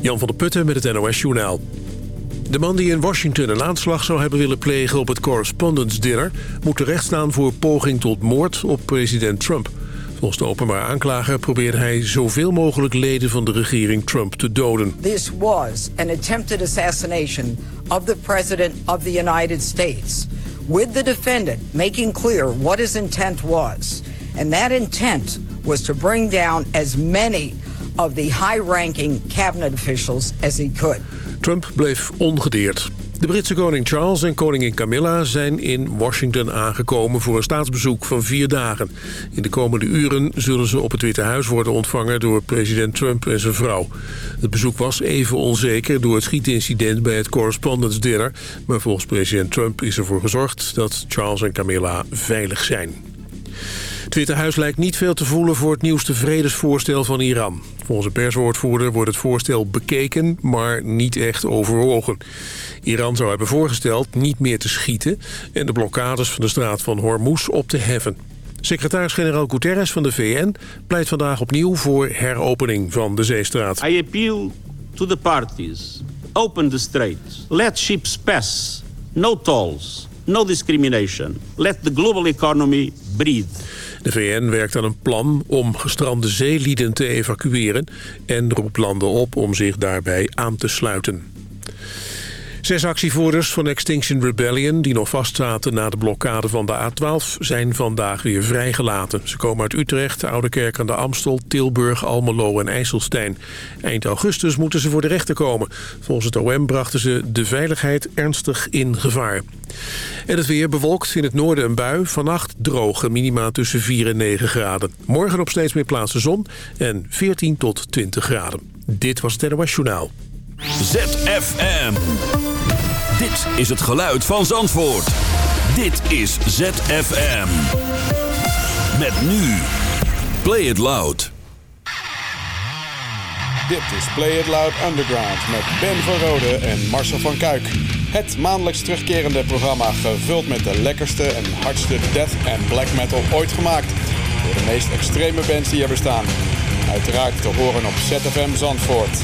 Jan van der Putten met het NOS Journaal. De man die in Washington een aanslag zou hebben willen plegen op het Correspondence Dinner... moet terechtstaan voor poging tot moord op president Trump. Volgens de openbaar aanklager probeerde hij zoveel mogelijk leden van de regering Trump te doden. This was an attempted assassination of the president of the United States. With the defendant making clear what his intent was. And that intent was to bring down as many of the high-ranking cabinet officials as. Trump bleef ongedeerd. De Britse koning Charles en koningin Camilla zijn in Washington aangekomen voor een staatsbezoek van vier dagen. In de komende uren zullen ze op het Witte Huis worden ontvangen door president Trump en zijn vrouw. Het bezoek was even onzeker door het schietincident bij het Correspondence Dinner. Maar volgens president Trump is ervoor gezorgd dat Charles en Camilla veilig zijn. Het Witte Huis lijkt niet veel te voelen voor het nieuwste vredesvoorstel van Iran. Volgens een perswoordvoerder wordt het voorstel bekeken, maar niet echt overwogen. Iran zou hebben voorgesteld niet meer te schieten... en de blokkades van de straat van Hormuz op te heffen. Secretaris-generaal Guterres van de VN pleit vandaag opnieuw voor heropening van de zeestraat. I appeal to the parties. Open the straits. Let ships pass. No tolls. No discrimination. Let the global economy breathe. De VN werkt aan een plan om gestrande zeelieden te evacueren... en roept landen op om zich daarbij aan te sluiten. Zes actievoerders van Extinction Rebellion die nog vastzaten na de blokkade van de A12 zijn vandaag weer vrijgelaten. Ze komen uit Utrecht, Oudekerk aan de Amstel, Tilburg, Almelo en IJsselstein. Eind augustus moeten ze voor de rechter komen. Volgens het OM brachten ze de veiligheid ernstig in gevaar. En het weer bewolkt in het noorden een bui. Vannacht droge minima tussen 4 en 9 graden. Morgen op steeds meer plaatsen zon en 14 tot 20 graden. Dit was het NOS Journaal. ZFM. Dit is het geluid van Zandvoort. Dit is ZFM. Met nu. Play it loud. Dit is Play It Loud Underground met Ben van Rode en Marcel van Kuik. Het maandelijks terugkerende programma gevuld met de lekkerste en hardste death en black metal ooit gemaakt. Door de meest extreme bands die er bestaan. Uiteraard te horen op ZFM Zandvoort.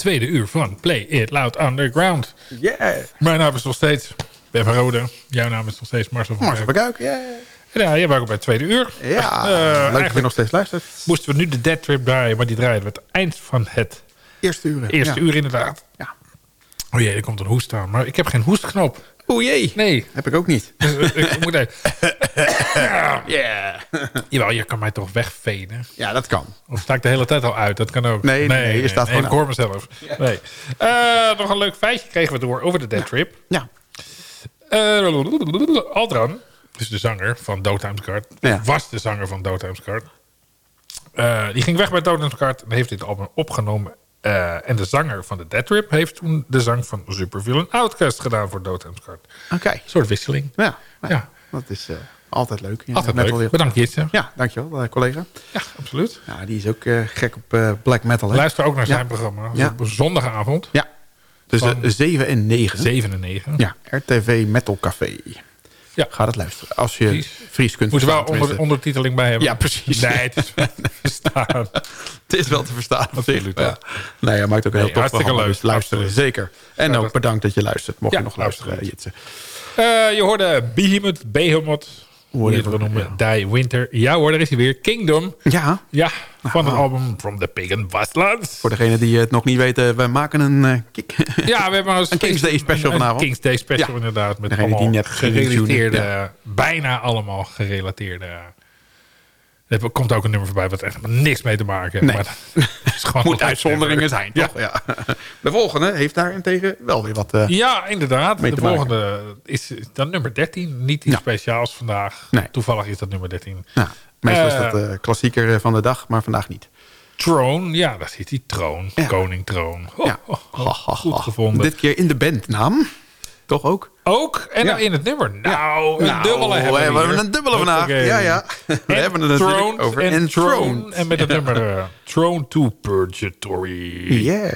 Tweede uur van Play It Loud Underground. Yeah. Mijn naam is nog steeds Ben van Rode. Jouw naam is nog steeds Marcel van Marcel Kuik. Bekuik, yeah. En Ja, ja, welkom bij het tweede uur. Ja, Eh, leuk dat je nog steeds luistert. moesten we nu de Dead Trip draaien, maar die draaien we het eind van het Eerste uur. eerste ja. uur inderdaad. Ja. Oh jee, er komt een hoest aan. Maar ik heb geen hoestknop. Oeh jee. Nee. Heb ik ook niet. Ik moet even... Yeah. Jawel, je kan mij toch wegvenen. Ja, dat kan. Of sta ik de hele tijd al uit? Dat kan ook. Nee, nee, nee, je staat gewoon Ik hoor mezelf. Nee. Eh, nog een leuk feitje kregen we door over de Dead Trip. Ja. Eh, Aldran, dus de zanger van Doodtimes Card, Ja. was de zanger van Doodtimes Card. Eh, die ging weg bij Doodtimes Card en heeft dit album opgenomen. Eh, en de zanger van de Dead Trip heeft toen de zang van Supervillain Outcast gedaan voor Doodtimes Card. Oké. Een soort wisseling. Ja. Nou, Ja. Dat is eh, altijd leuk. Ja, Altijd leuk. heel- Bedankt Jitse. Ja, dankjewel, eh, collega. Ja, absoluut. Ja, die is ook gek op black metal. Hè? Luister ook naar Ja. zijn programma. Ja. Op zondagavond. Ja. Tussen Van 7 en 9. 7 en 9. Ja, RTV Metal Café. Ja. Ga dat luisteren. Als je Precies. Fries kunt Moet er wel onder, ondertiteling bij hebben. Ja, precies. Nee, het is wel te verstaan. Het is wel te verstaan. Absoluut, Ja. ja. Maakt ook Nee, heel tof hartstikke leuk. Dus luisteren, Absoluut. zeker. En ook bedankt dat je luistert. Mocht Ja, je nog luisteren, absoluut. Jitse. Eh, je hoorde Behemoth, Behemoth, wil noemen, Die Winter. Ja hoor, daar is hij weer. Kingdom. Ja, Ja, van het album From the Pagan Wastelands. voor degenen die het nog niet weten, we maken een eh, kick. Ja, we hebben een, King's Day special een- een vanavond. King's Day special Ja. inderdaad. Met Degene die allemaal net gerelateerde, ja. bijna allemaal gerelateerde... Er komt ook een nummer voorbij wat echt niks mee te maken heeft. Nee. Maar dat is gewoon Moet uitzonderingen zijn, toch? Ja. De volgende heeft daarentegen wel weer wat... eh, Ja, inderdaad. De volgende is is dan nummer 13. Niet iets Ja. speciaals vandaag. Nee. Toevallig is dat nummer 13. nou, meestal is Eh, dat de klassieker eh, van de dag, maar vandaag niet. Throne, ja, daar zit die troon. Ja. Koning Troon. Oh, Ja. oh, oh, goed gevonden. Dit keer in de bandnaam. Toch ook? Ook? En Ja. dan in het nummer. Nou, een Nou, dubbele hebben we, we hebben een dubbele vandaag. Ja, ja. We hebben het natuurlijk over en. Throne. En met het nummer eh, Throne to Purgatory. Yeah.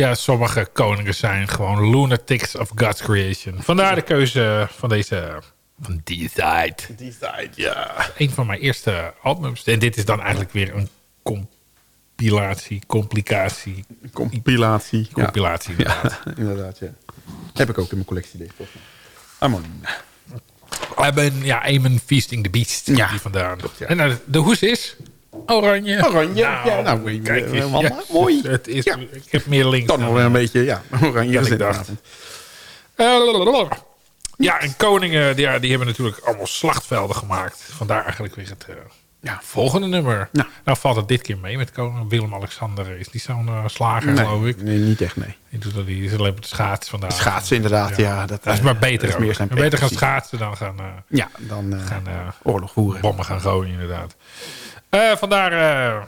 Ja, sommige koningen zijn gewoon lunatics of God's creation. Vandaar de keuze van deze... Van D-Side. D-Side, ja. Een van mijn eerste albums. En dit is dan eigenlijk weer een compilatie, complicatie. Compilatie. Compilatie, Ja, inderdaad. ja, inderdaad, ja. Heb ik ook in mijn collectie, mij. Amon. We hebben, ja, Eamon Feasting the Beast. Ja, Die vandaan. ja. En nou, de hoes is oranje. Oranje, ja, nou, moet je- kijk eens. eh, Ja, mooi. Het is, Ja. Ik heb meer links. Dan nog dan- wel een beetje, ja, oranje ik dacht. vanavond. Eh, Ja, en koningen, die, ja, die hebben natuurlijk allemaal slachtvelden gemaakt. Vandaar eigenlijk weer het eh, Ja, volgende nummer. Ja. Nou valt het dit keer mee met koning Willem-Alexander. Is niet zo'n slager, nee, geloof ik. nee, niet echt, nee. Die doet dat, die is alleen met de schaats vandaag. Schaatsen inderdaad, ja. dat, dat is maar beter dat is meer zijn beter gaan schaatsen dan gaan, eh, Ja, dan eh, gaan eh, oorlog voeren. bommen gaan gooien, inderdaad. Eh, vandaar, eh,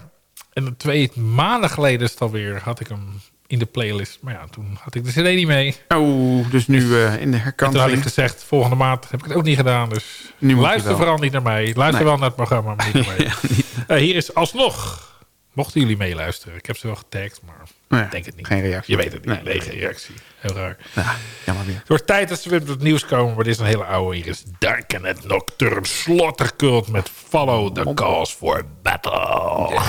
en twee maanden geleden is het alweer, had ik hem in de playlist. Maar ja, toen had ik de cd niet mee. Oh, dus nu eh, in de En toen had ik gezegd, volgende maand heb ik het ook niet gedaan. Dus Nu luister vooral niet naar mij. Luister Nee. wel naar het programma, maar niet naar mij. Ja, niet. Hier is alsnog, mochten jullie meeluisteren. Ik heb ze wel getagd, maar Ik denk het niet. geen reactie. Je weet het niet. Nee. Nee, geen reactie. Heel raar. Ja, jammer weer. Het wordt tijd dat ze weer op het nieuws komen, maar dit is een hele oude. Hier is Darkenet Nocturne Slaughtercult met Follow the Cause for Battle.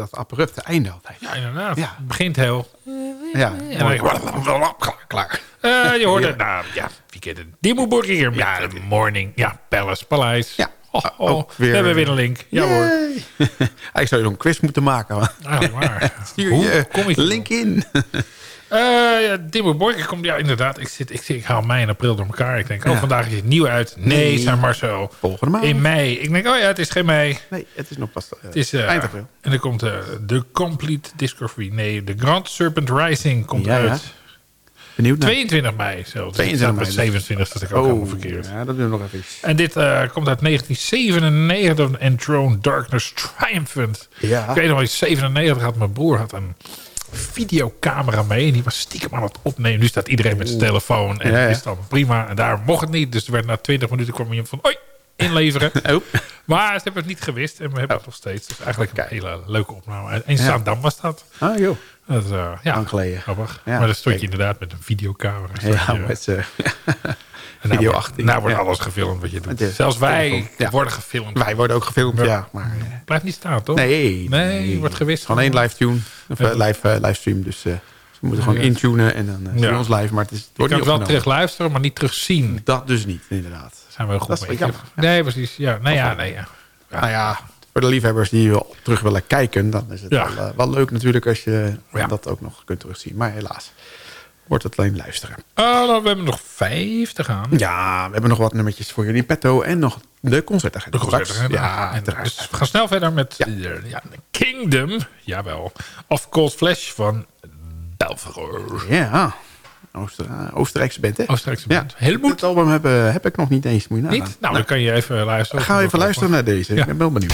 Dat abrupte einde altijd. Ja, inderdaad. Ja. Het begint heel... Ja, En dan denk ik, klaar. klaar. Eh, je hoorde, nou ja, wie kent het? Dimo Borgier met Ja, dat- Morning. Ja, Palace, Paleis. Ja. Oh, oh, Ook weer- We hebben weer een link. Ja hoor. Yay. Eigenlijk zou je nog een quiz moeten maken. Ah, maar. Stuur Hoe je kom ik link in. Eh, ja, Dimmo Borger komt, ja inderdaad. Ik, zit, ik, ik haal mei en april door elkaar. Ik denk, oh Ja. vandaag is het nieuw uit. Nee, Nee. zei Marcel. Volgende maand. In mei. Ik denk, oh ja, het is geen mei. Nee, het is nog pas eh, Het is eh, eind april. En dan komt de Complete Discovery. Nee, de Grand Serpent Rising komt Ja, ja. uit. Benieuwd naar. 22 mei zelfs. 22 met mei. 27 dat ik ook helemaal Oh, verkeerd. ja, dat doen we nog even. En dit komt uit 1997. Enthroned Darkness Triumphant. Ja. Ik weet nog, in 97 had mijn broer had een videocamera mee. En die was stiekem aan het opnemen. Nu staat iedereen met zijn telefoon. En Ja, is dan prima. En daar mocht het niet. Dus er werd na 20 minuten kwam iemand van... Oi, inleveren. Oh. Maar ze hebben het niet gewist. En we hebben het nog steeds. Dus eigenlijk een hele leuke opname. In Zaandam was dat. Ah, joh. Dat is, eh, ja, Lang geleden. grappig. Ja, maar dan stond je kijk. inderdaad met een videocamera. Ja, je- met en nou video wordt- 18. Nou wordt Ja. alles gefilmd wat je doet. Zelfs wij. Ja. worden gefilmd. Wij worden ook gefilmd, Ja. ja. Maar, eh, Blijft niet staan, toch? nee, Nee, wordt gewist. Gewoon één live tune. Of eh, Ja. live, eh, livestream. Dus eh, ze moeten gewoon intunen en dan eh Ja. zien we ons live. Maar het, is, het Je wordt kan het wel opgenomen. terug luisteren, maar niet terugzien. Dat dus niet, inderdaad. Zijn we goed mee. jammer. Nee, precies. Ja, nee, ja, nee. Ja. Nou ja, voor de liefhebbers die wel terug willen kijken... dan is het Ja. wel, eh, wel leuk natuurlijk als je Ja. dat ook nog kunt terugzien. Maar helaas wordt het alleen luisteren. Oh, nou, we hebben nog vijf te gaan. Ja, we hebben nog wat nummertjes voor jullie in petto. En nog de concertagenda. De concert. straks. Ja, en, dus we gaan snel verder met Ja. eh, ja, de Kingdom. Jawel. Of Cold Flash van Belfagor. Ja, Ooster, Oostenrijkse band, hè? Oostenrijkse Ja. band. Helmoet. Het album heb, eh, heb ik nog niet eens. Moet je. Niet? Nou, dan kan je even luisteren. Gaan we even luisteren naar deze. Ja. Ik ben wel benieuwd.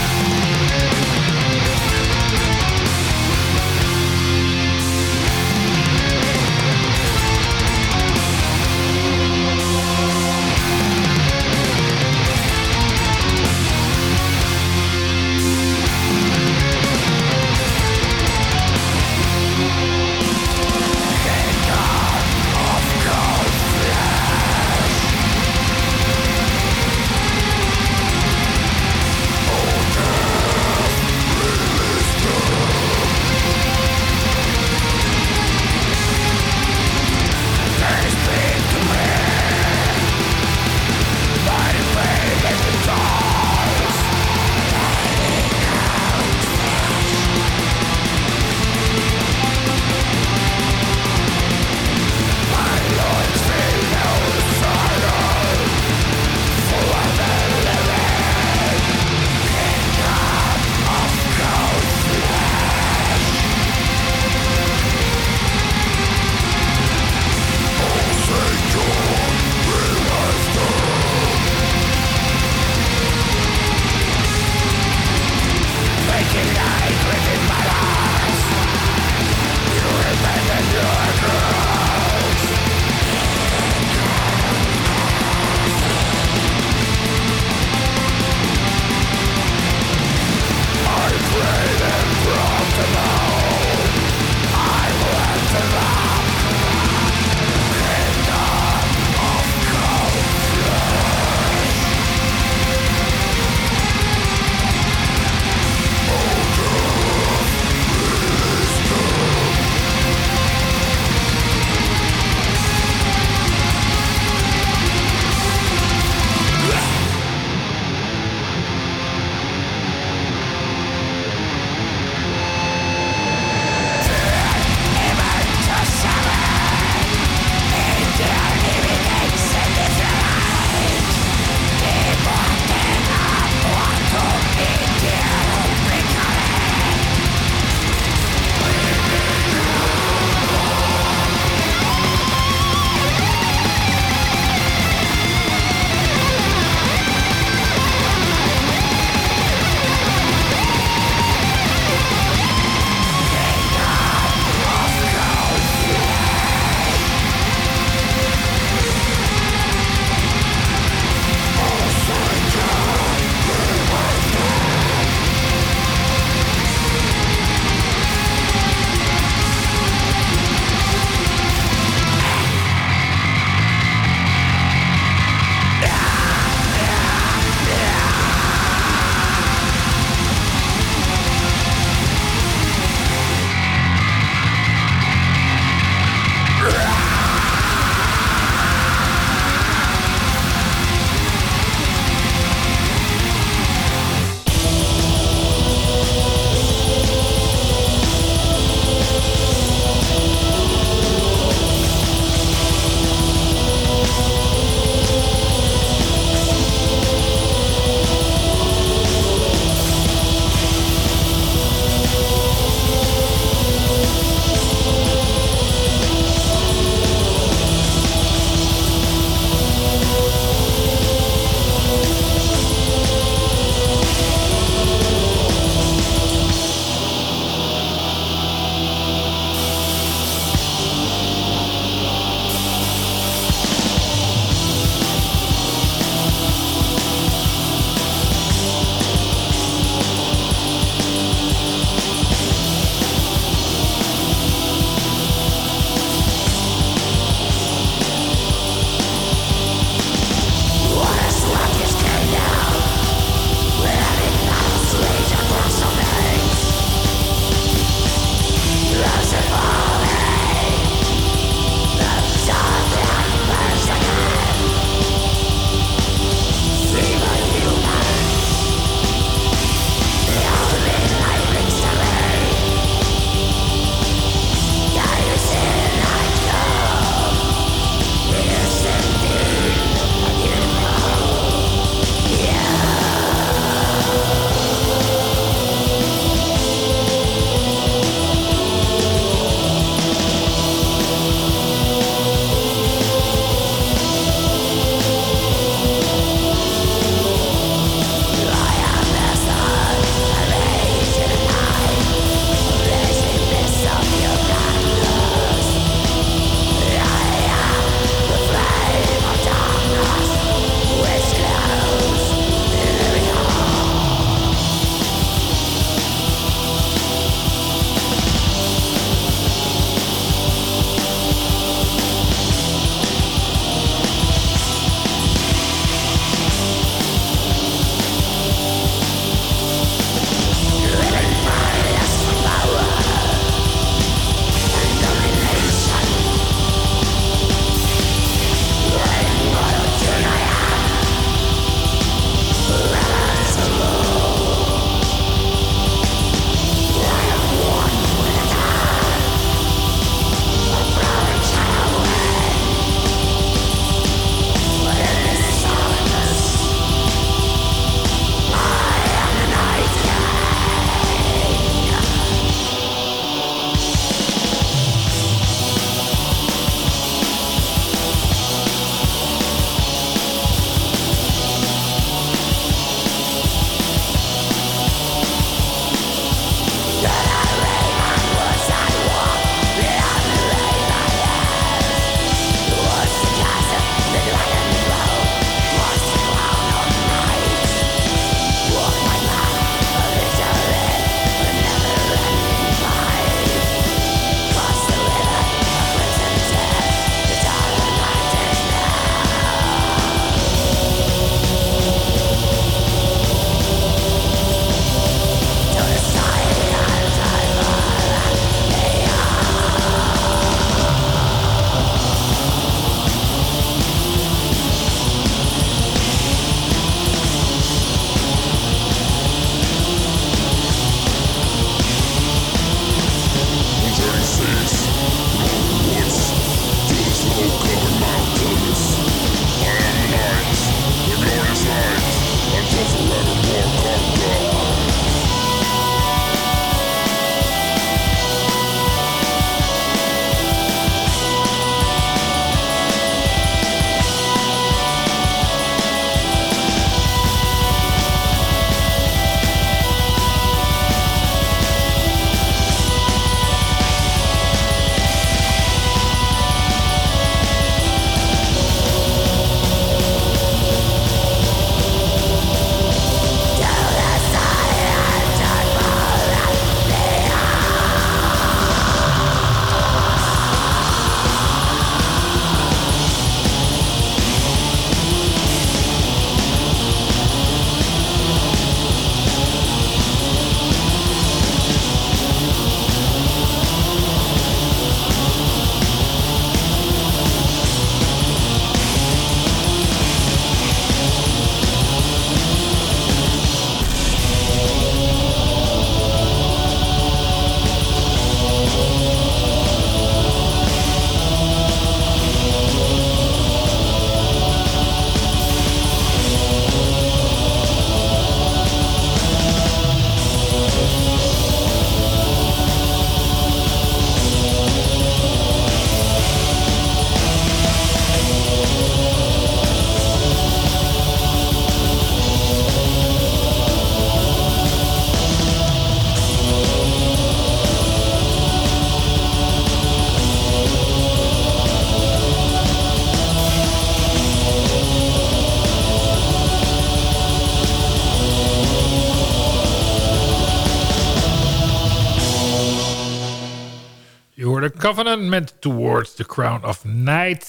Covenant Towards the Crown of Night.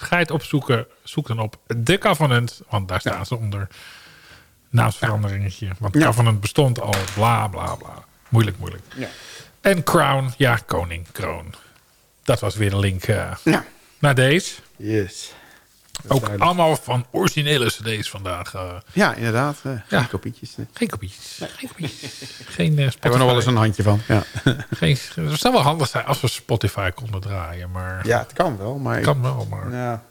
Ga je het opzoeken, zoek dan op The Covenant. Want daar staan ze onder naamsveranderingetje. Want Ja. Covenant bestond al, bla bla bla. Moeilijk, moeilijk. Ja. En Crown, ja, koning, kroon. Dat was weer een link eh, Ja. naar deze. Yes. Ook allemaal van originele cd's vandaag. eh. Ja, inderdaad. eh, Ja. Geen kopietjes. nee. geen kopietjes. Geen kopietjes. Geen eh, Hebben we nog wel eens Spotify. een handje van. Ja, Geen, het zou wel handig zijn als we Spotify konden draaien. Maar ja het kan wel. Maar ik- kan wel. Maar ja,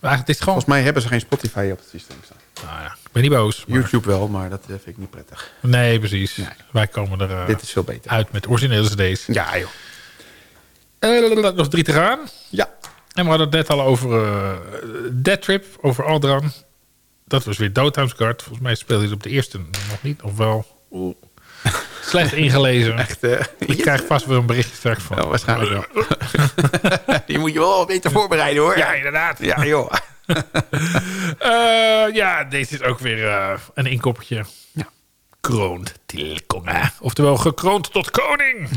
Maar het is gewoon... volgens mij hebben ze geen Spotify op het systeem staan. Nou ja, ik ben niet boos. maar- YouTube wel, maar dat eh, vind ik niet prettig. Nee, precies. Nee. Wij komen er eh, Dit is veel beter. uit met originele cd's. Ja, joh. Eh, nog drie te gaan. Ja. En we hadden het net al over eh Dead Trip, over Aldran. Dat was weer Doodtimes Guard. Volgens mij speelde hij op de eerste nog niet. Of wel. Oeh. Slecht ingelezen. Echt, Ik krijg vast weer een berichtje straks van. Ja, waarschijnlijk wel. Je moet je wel beter voorbereiden, hoor. Ja, inderdaad. Ja, joh. Eh, ja, deze is ook weer eh, een inkoppertje. Ja. Kroond til konge. Oftewel gekroond tot koning.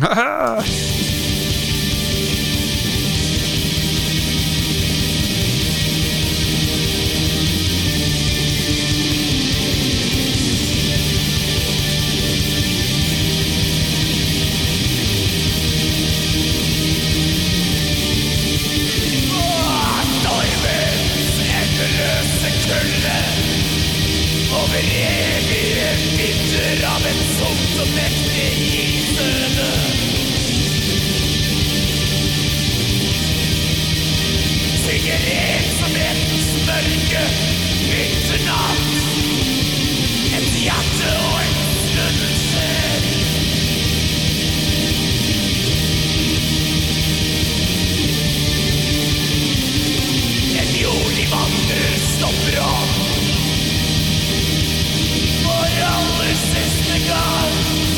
go.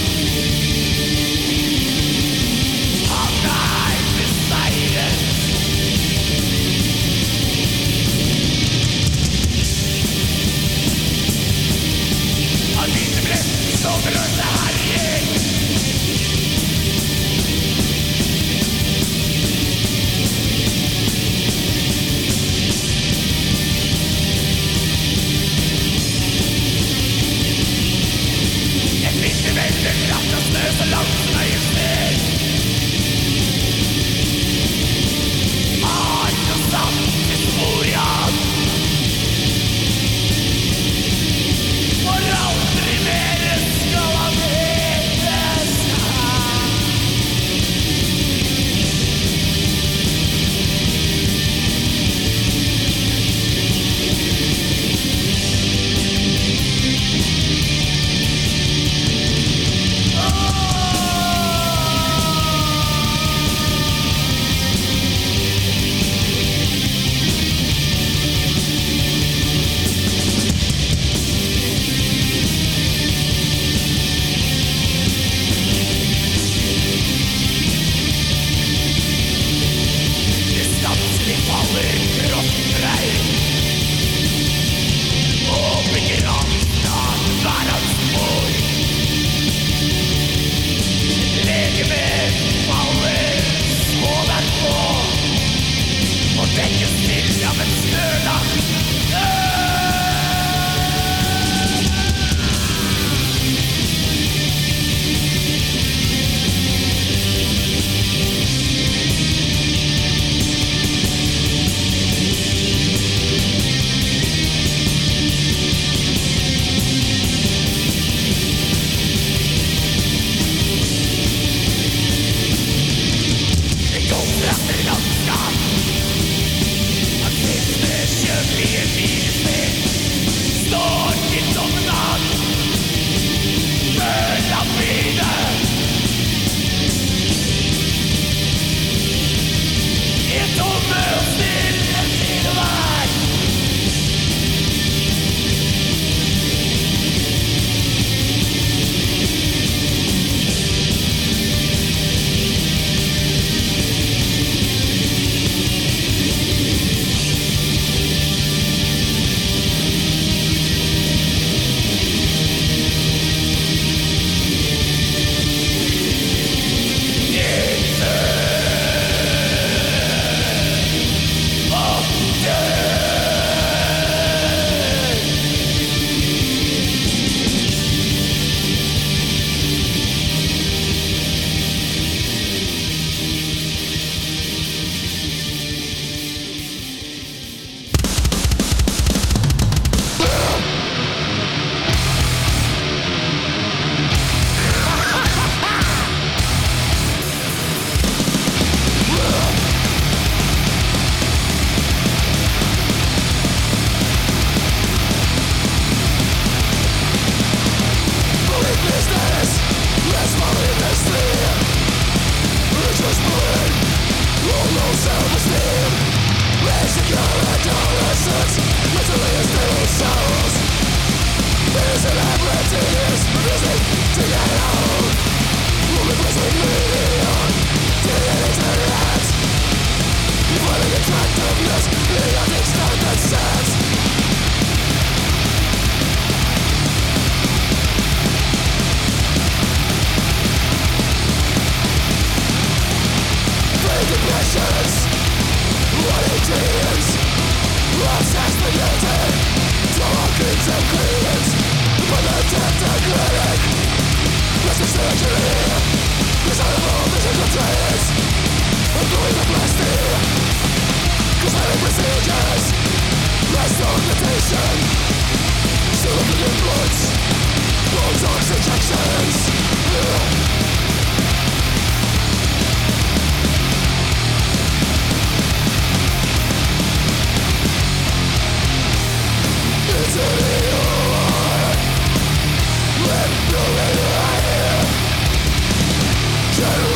Shadow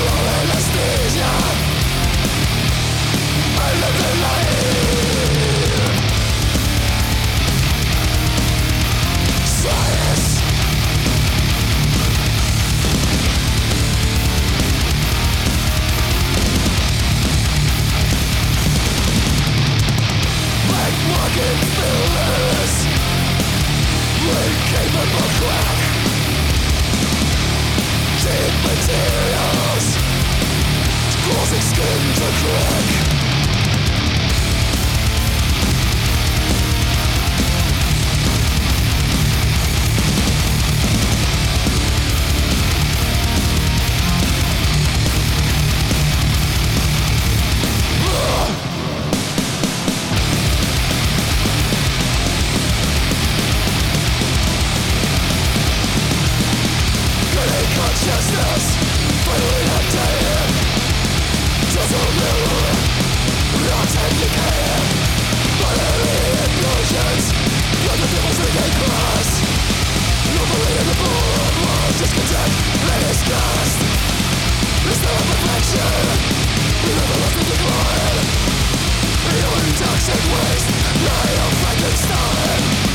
Cheap materials Causing skin to crack. Toxic waste, lie of Frankenstein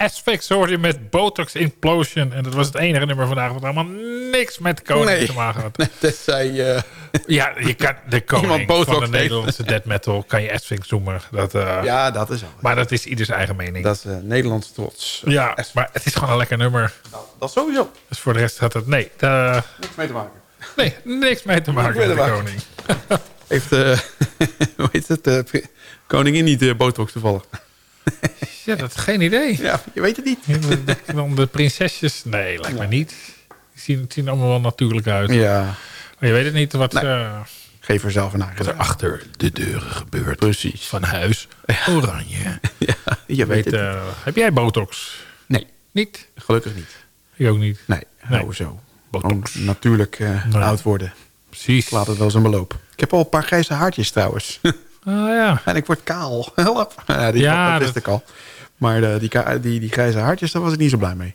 Asphyx hoorde je met Botox Implosion. En dat was het enige nummer vandaag wat helemaal niks met koning Nee. te maken had. Tenzij... eh, Ja, je kan de koning van de heeft. Nederlandse death metal kan je Asphyx noemen. Dat, eh, ja, dat is al. Maar dat is ieders eigen mening. Dat is eh, Nederlands trots. ja, maar het is gewoon een lekker nummer. Dat sowieso. Dus voor de rest gaat het... Nee, eh, Niks mee te maken. nee niks mee te maken met de maken. koning. Heeft, hoe heet het, koningin niet botox toevallig? Ja, dat is geen idee. Ja, je weet het niet. Dan de prinsesjes? Nee, lijkt me niet. Die zien, zien allemaal wel natuurlijk uit. Ja, Maar je weet het niet wat, Nee. eh, geef er zelf een wat er achter de deuren gebeurt. Precies. Van huis Oranje. Ja, je weet Weet, het. eh, heb jij botox? Nee, Niet? gelukkig niet. Ik ook niet. Nee, Nee. nou zo. Botox. Natuurlijk eh, Nee. oud worden. Precies. Laat het wel zijn beloop. Ik heb al een paar grijze haartjes trouwens. Ah ja. en ik word kaal. Help. Ja, die, Ja, dat wist dat- ik al. Maar die, die, die grijze haartjes, daar was ik niet zo blij mee.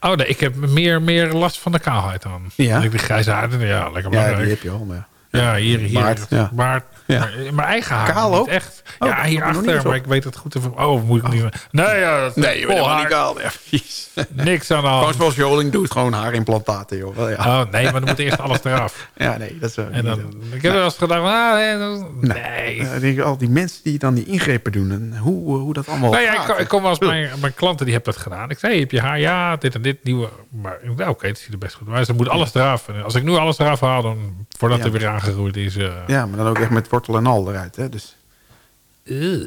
Oh nee, ik heb meer, meer last van de kaalheid dan. Ja? Die grijze haren, ja, lekker Ja, belangrijk. die heb je al. Maar... Ja, hier, hier. Baard, ja. Baard. Ja. Mijn eigen haar. Kaal ook? Echt. Oh, ja, hierachter. Maar ik weet het goed. Even, oh, moet ik niet... Nee, ja, dat Nee, je bent vol helemaal haar. niet kaal. Ja, precies. Niks aan de hand. zoals Joling doet, gewoon haarimplantaten, joh. Ja. Oh nee, maar dan moet eerst alles eraf. ja, nee, dat is... eh, En dan, ik heb wel eens gedacht, ah, nee. Nee. nee. Eh, al die mensen die dan die ingrepen doen en hoe, hoe dat allemaal Nou ja, ik, ik kom wel eens mijn, mijn klanten die hebben dat gedaan. Ik zei, hey, heb je haar? Ja, dit en dit nieuwe. Maar oké, het ziet er best goed uit. Maar ze moet alles eraf. En als ik nu alles eraf haal, dan voordat Ja. er weer aangegroeid is. eh Ja, maar dan ook echt met wortel en al eruit, hè. Dus,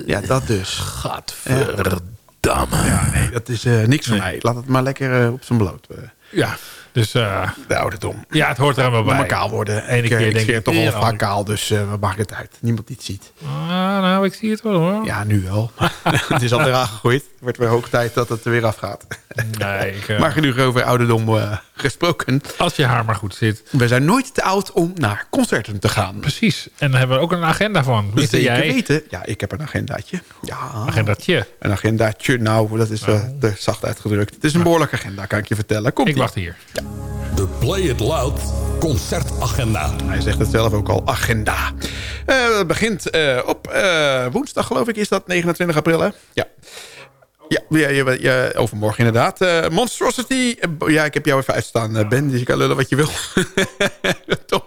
ja, dat dus. Gadverdamme. Ja, nee, dat is eh, niks voor mij. Laat het maar lekker eh, op zijn bloot. eh, Ja, dus de ouderdom. ja, het hoort er helemaal bij. Maar kaal worden. Ene ik, keer ik denk ik, toch al vaak kaal, dus wat maakt het uit? Niemand het ziet. Ah, nou, ik zie het wel hoor. Ja, nu wel. het is alweer aangegroeid. Het wordt weer hoog tijd dat het er weer afgaat. Nee, ik, eh, Maar genoeg over ouderdom eh, gesproken. als je haar maar goed zit. We zijn nooit te oud om naar concerten te gaan. Precies. En daar hebben we ook een agenda van. Weet Zeker jij? weten. Ja, ik heb een agendaatje. Ja, Agendatje. een agendaatje. Nou, dat is eh, te zacht uitgedrukt. Het is een behoorlijke agenda, kan ik je vertellen. Komt Ik wacht hier. De Play It Loud concertagenda. Hij zegt het zelf ook al, agenda. Eh, het begint eh, op eh, woensdag, geloof ik, is dat 29 april, hè? Ja. Ja, ja, ja, ja, overmorgen inderdaad. Eh, Monstrosity. eh, ja, ik heb jou even uitstaan, eh, Ben. Dus je kan lullen wat je wil. Tom.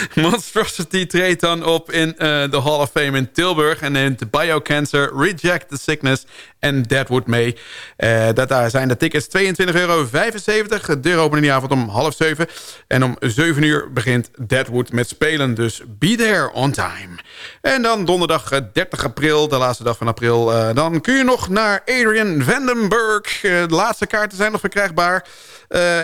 Monstrosity treedt dan op in eh, de Hall of Fame in Tilburg... en neemt Biocancer, Reject the Sickness en Deadwood mee. Uh, dat, daar zijn de tickets 22,75 euro. De deur openen die avond om half zeven. En om 7 uur begint Deadwood met spelen. Dus be there on time. En dan donderdag 30 april, de laatste dag van april... Uh, dan kun je nog naar Adrian Vandenberg. de laatste kaarten zijn nog verkrijgbaar...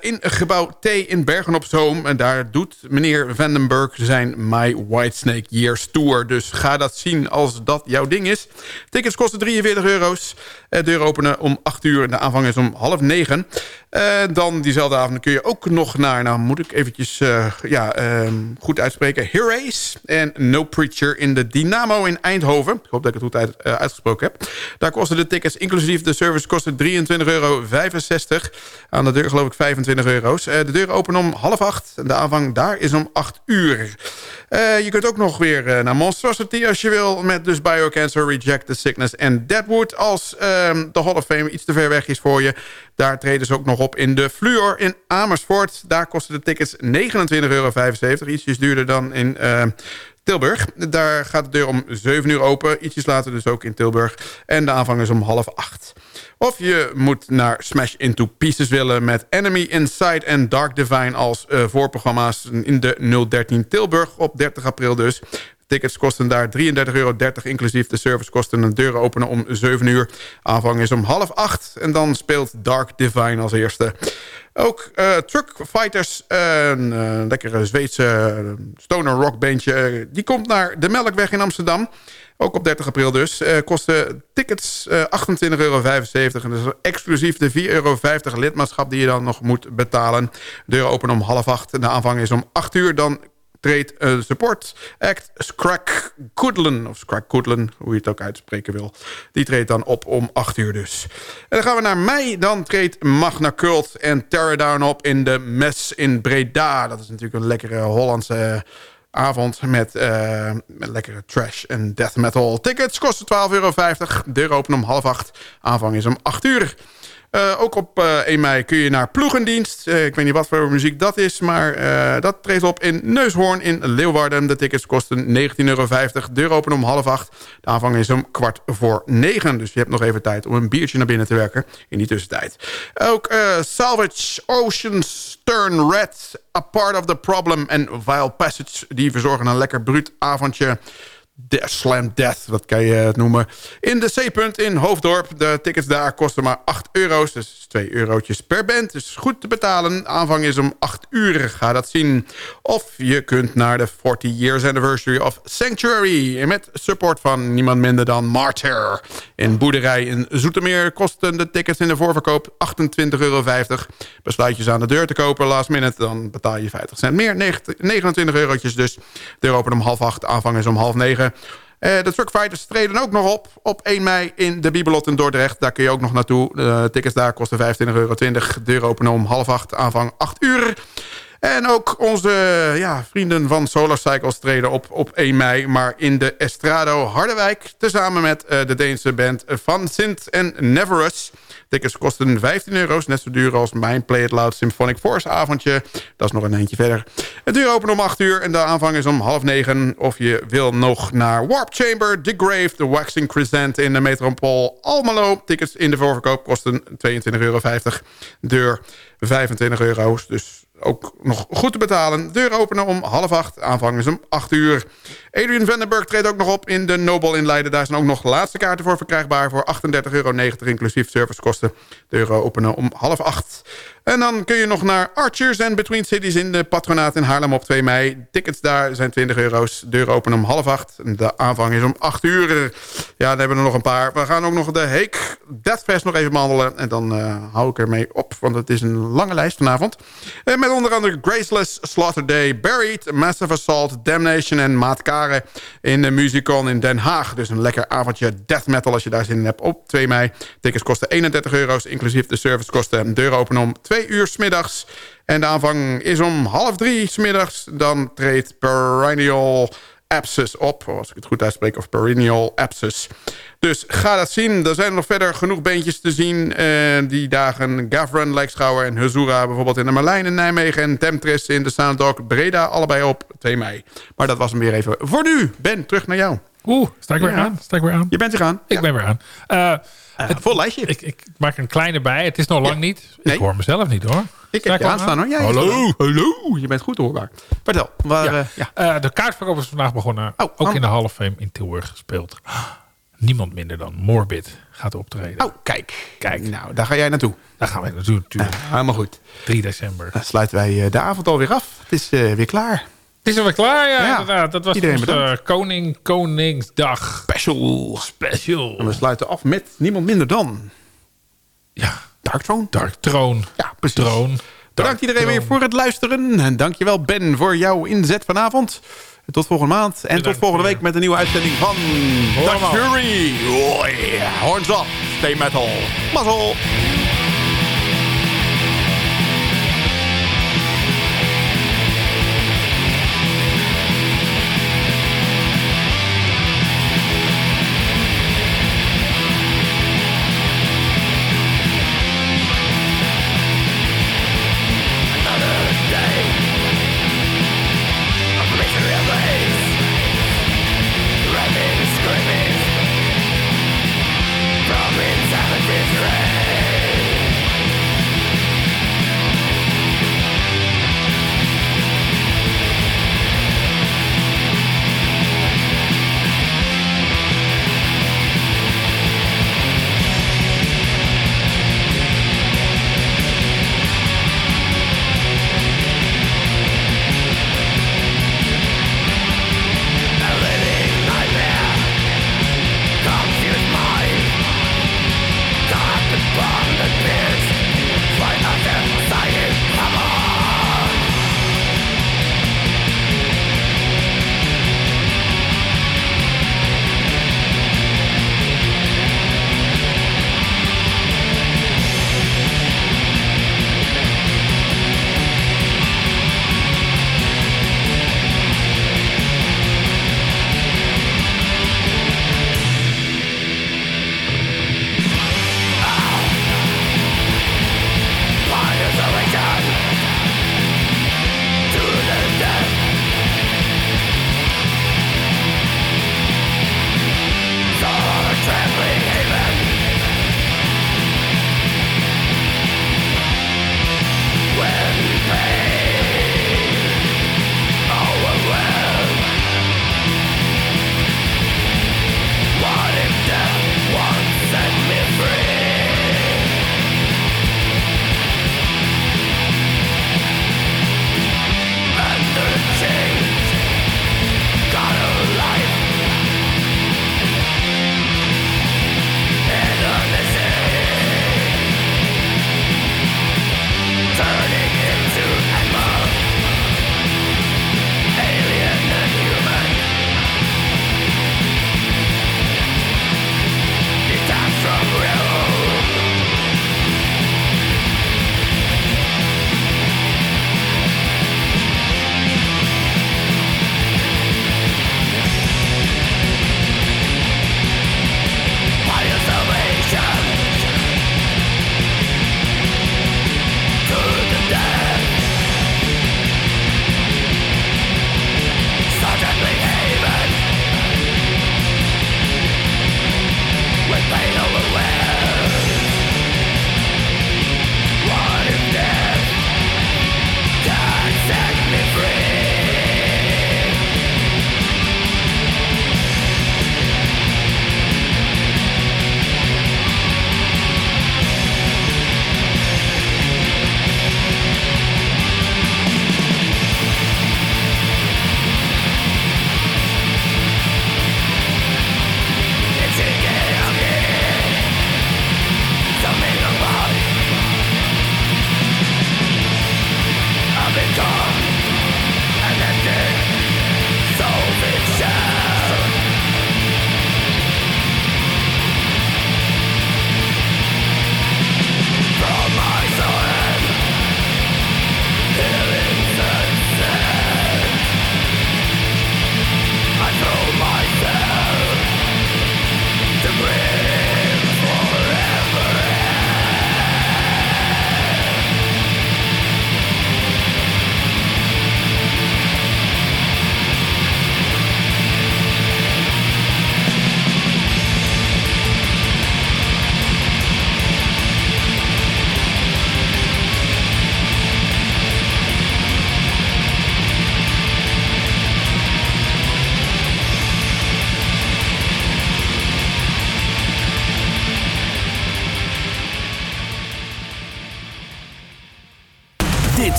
In gebouw T in Bergen op Zoom. En daar doet meneer Vandenberg zijn My Whitesnake Years Tour. Dus ga dat zien als dat jouw ding is. Tickets kosten 43 euro's. Uh, deur openen om 8 uur. De aanvang is om half 9. Uh, dan diezelfde avond kun je ook nog naar... Nou moet ik eventjes ja, ehm, goed uitspreken. Heroes en No Preacher in de Dynamo in Eindhoven. Ik hoop dat ik het goed uit, uitgesproken heb. Daar kosten de tickets inclusief de service kosten 23,65 euro. Aan de deur geloof ik 25 euro's. De deur openen om half acht. De aanvang daar is om 8 uur. Uh, je kunt ook nog weer uh, naar Monstrosity als je wil. Met dus Biocancer, Reject the Sickness en Deadwood. Als ehm, de Hall of Fame iets te ver weg is voor je. Daar treden ze ook nog op in de Fluor in Amersfoort. Daar kosten de tickets 29,75 euro. Ietsjes duurder dan in ehm, Tilburg. Daar gaat de deur om 7 uur open. Ietsjes later dus ook in Tilburg. En de aanvang is om half acht. Of je moet naar Smash Into Pieces willen... met Enemy Inside en Dark Divine als uh, voorprogramma's... in de 013 Tilburg op 30 april dus. Tickets kosten daar 33,30 euro, inclusief de servicekosten. De deuren openen om 7 uur. Aanvang is om half 8. En dan speelt Dark Divine als eerste. Ook uh, Truck Fighters, een uh, lekkere Zweedse stoner rockbandje... die komt naar de Melkweg in Amsterdam... Ook op 30 april dus. Kosten tickets uh, 28,75 euro. En dat is exclusief de 4,50 euro lidmaatschap die je dan nog moet betalen. De deur openen om half acht. De aanvang is om 8 uur. Dan treedt uh, support act Scrack Koodlen. Of Scrack Koodlen, hoe je het ook uitspreken wil. Die treedt dan op om 8 uur dus. En dan gaan we naar mei. Dan treedt Magna Cult en Down op in de Mes in Breda. Dat is natuurlijk een lekkere Hollandse avond met, uh, met lekkere trash en death metal. Tickets kosten 12,50 euro. Deur open om half acht. Aanvang is om 8 uur. Uh, ook op eh, 1 mei kun je naar ploegendienst. Uh, ik weet niet wat voor muziek dat is, maar dat treedt op in Neushoorn in Leeuwarden. De tickets kosten 19,50 euro. Deur open om half acht. De aanvang is om kwart voor negen. Dus je hebt nog even tijd om een biertje naar binnen te werken in die tussentijd. Ook Salvage Oceans Turn Red, A Part of the Problem en Vile Passage... die verzorgen een lekker bruut avondje de Slam Death, wat kan je het noemen. In de C-punt in Hoofddorp. De tickets daar kosten maar 8 euro's. Dus 2 eurotjes per band. Dus goed te betalen. Aanvang is om 8 uur. Ga dat zien. Of je kunt naar de 40 Years Anniversary of Sanctuary. Met support van niemand minder dan Martyr. In Boerderij in Zoetermeer kosten de tickets in de voorverkoop 28,50 euro. Besluit je ze aan de deur te kopen last minute. Dan betaal je 50 cent meer. 29 eurotjes dus. Deur open om half 8. Aanvang is om half 9 de Truckfighters treden ook nog op op 1 mei in de Bibelot in Dordrecht. Daar kun je ook nog naartoe. Tickets daar kosten 25,20 euro. Deur openen om half acht, aanvang 8 uur. En ook onze ja, vrienden van Solar Cycles treden op op 1 mei. Maar in de Estrado Harderwijk. Tezamen met uh, de Deense band Van Sint en Neverus. Tickets kosten 15 euro's. Net zo duur als mijn Play It Loud Symphonic Force avondje. Dat is nog een eentje verder. Het duur open om 8 uur en de aanvang is om half 9. Of je wil nog naar Warp Chamber, The Grave, The Waxing Crescent in de Metropool Almelo. Tickets in de voorverkoop kosten 22,50 euro. Deur 25 euro's. Dus ook nog goed te betalen. Deur openen om half acht. Aanvang is om acht uur. Adrian Vandenberg treedt ook nog op in de Nobel in Leiden. Daar zijn ook nog laatste kaarten voor verkrijgbaar... voor 38,90 euro inclusief servicekosten. Deur openen om half acht. En dan kun je nog naar Archers and Between Cities in de patronaat in Haarlem op 2 mei. Tickets daar zijn 20 euro's. Deur openen om half acht. De aanvang is om 8 uur. Ja, dan hebben we er nog een paar. We gaan ook nog de Heek Deathfest nog even behandelen. En dan uh, hou ik ermee op, want het is een lange lijst vanavond. En met onder andere Graceless, Slaughter Day, Buried, Massive Assault, Damnation en Maat Kare in de Musicon in Den Haag. Dus een lekker avondje death metal als je daar zin in hebt op 2 mei. Tickets kosten 31 euro's, inclusief de servicekosten. Deur openen om twee uur smiddags. En de aanvang is om half drie smiddags. Dan treedt Perennial abscess op. Als ik het goed uitspreek, of perennial abscess. Dus ga dat zien. Er zijn nog verder genoeg beentjes te zien. Uh, die dagen Gavran, Lijkschouwer en Huzura... bijvoorbeeld in de Marlijn in Nijmegen... en Temptris in de Sounddog Breda, allebei op 2 mei. Maar dat was hem weer even voor nu. Ben, terug naar jou. Oeh, sta ik weer aan? Sta ik weer aan? Je bent weer aan. Ik ben weer aan. Uh, het vol lijstje. Ik, ik, maak een kleine bij. Het is nog lang niet. Ik hoor mezelf niet hoor. Ik heb je aanstaan hoor. Ja, hallo, hallo. Je bent goed hoorbaar. Vertel. Waar, ja. Uh, ja. Uh, de kaartverkoop is vandaag begonnen. Oh, ook oh. in de Hall of Fame in Tilburg gespeeld. Niemand minder dan Morbid gaat optreden. Oh, kijk. Kijk. Nou, daar ga jij naartoe. Daar gaan wij naartoe natuurlijk. helemaal goed. 3 december. Dan sluiten wij de avond alweer af. Het is weer klaar. Het is alweer klaar, ja, ja. inderdaad. Dat was onze Koning, Koningsdag. Special. Special. En we sluiten af met niemand minder dan... Ja. Dark Throne. Dark Throne. Ja, precies. Throne. Bedankt iedereen weer voor het luisteren. En dankjewel Ben voor jouw inzet vanavond. Tot volgende maand. En Bedankt tot volgende week met een nieuwe uitzending van Dark Fury. Oh yeah. Horns up. Stay metal. Mazzel.